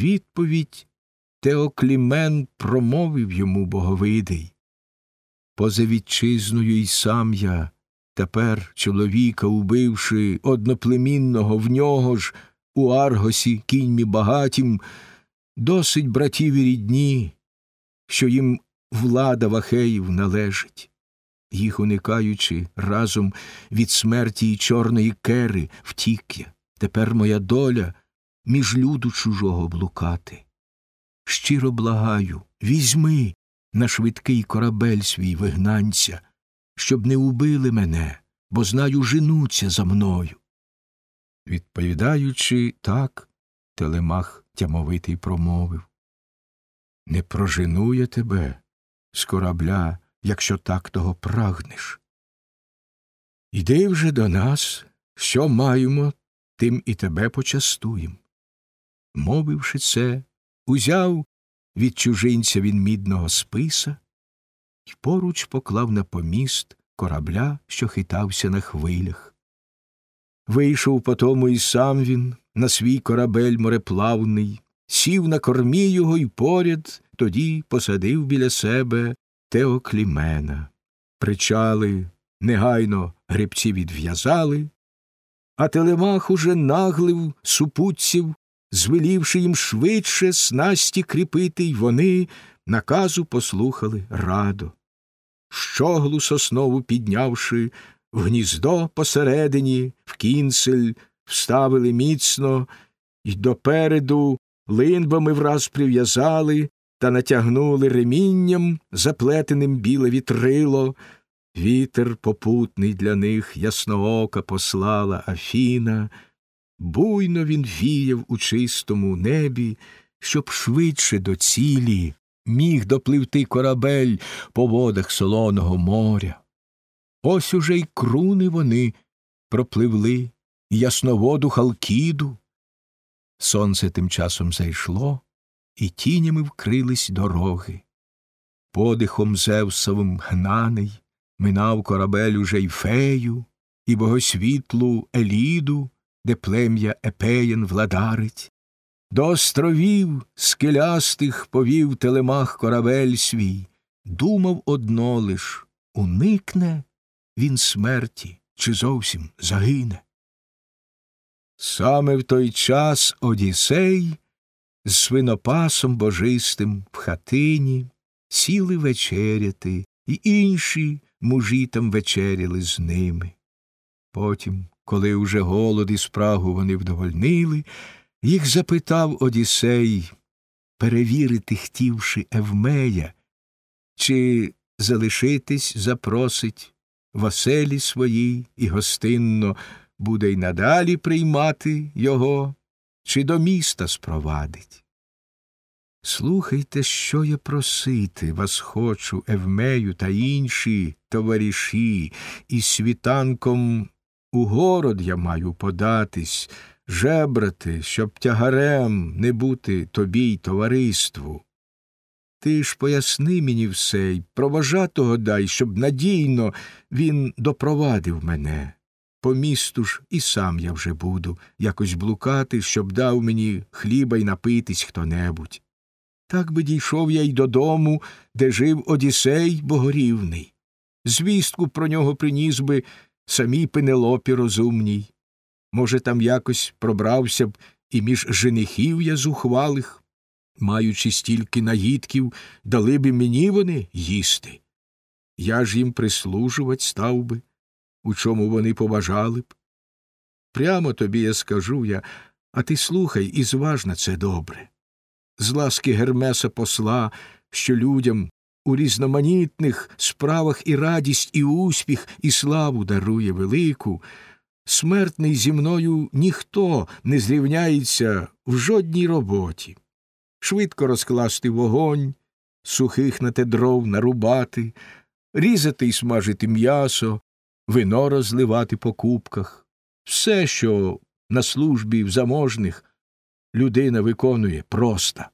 відповідь Теоклімен промовив йому боговидий. Поза вітчизною й сам я, тепер, чоловіка убивши, одноплемінного в нього ж, у Аргосі кіньмі багатім, досить братів і рідні, що їм влада Вахеїв належить. Їх уникаючи разом від смерті й чорної кери втік я. Тепер моя доля між люду чужого блукати. Щиро благаю, візьми на швидкий корабель свій вигнанця, щоб не убили мене, бо знаю, женуться за мною. Відповідаючи так, телемах тямовитий промовив Не прожену я тебе з корабля, якщо так того прагнеш. Іди вже до нас, що маємо, тим і тебе почастуєм. Мовивши це, узяв від чужинця він мідного списа і поруч поклав на поміст корабля, що хитався на хвилях. Вийшов потому і сам він на свій корабель мореплавний, сів на кормі його й поряд тоді посадив біля себе Теоклімена. Причали, негайно гребці відв'язали, а телемах уже наглив супутців, звелівши їм швидше снасті кріпити, й вони наказу послухали радо. Щоглу соснову піднявши, в гніздо посередині, в кінцель вставили міцно, й допереду линбами враз прив'язали та натягнули ремінням, заплетеним біле вітрило. Вітер попутний для них ясноока послала Афіна. Буйно він віяв у чистому небі, щоб швидше до цілі міг допливти корабель по водах солоного моря. Ось уже й круни вони пропливли, ясноводу Халкіду. Сонце тим часом зайшло, і тінями вкрились дороги. Подихом Зевсовим гнаний минав корабель уже й фею, і богосвітлу Еліду, де плем'я Епеєн владарить. До островів скелястих повів телемах корабель свій, думав одно лиш уникне він смерті чи зовсім загине. Саме в той час Одіссей з свинопасом божистим в хатині сіли вечеряти, і інші мужі там вечеряли з ними. Потім, коли уже голод і спрагу вони вдовольнили, їх запитав Одіссей, перевірити, хтівши Евмея, чи залишитись запросить в оселі своїй і гостинно буде й надалі приймати його, чи до міста спровадить. Слухайте, що я просити вас хочу, Евмею та інші товариші, і світанком у город я маю податись, жебрати, щоб тягарем не бути тобі й товариству. Ти ж поясни мені все й провожатого дай, щоб надійно він допровадив мене. По місту ж і сам я вже буду якось блукати, щоб дав мені хліба й напитись хто небудь. Так би дійшов я й додому, де жив Одісей богорівний. Звістку про нього приніс би самій Пенелопі розумній. Може, там якось пробрався б і між женихів я зухвалих, маючи стільки наїдків, дали б мені вони їсти. Я ж їм прислужувать став би, у чому вони побажали б. Прямо тобі я скажу я, а ти слухай і зважна це добре з ласки Гермеса посла, що людям у різноманітних справах і радість, і успіх, і славу дарує велику, смертний зі мною ніхто не зрівняється в жодній роботі. Швидко розкласти вогонь, сухих на те дров нарубати, різати й смажити м'ясо, вино розливати по кубках, все, що на службі в заможних людина виконує просто.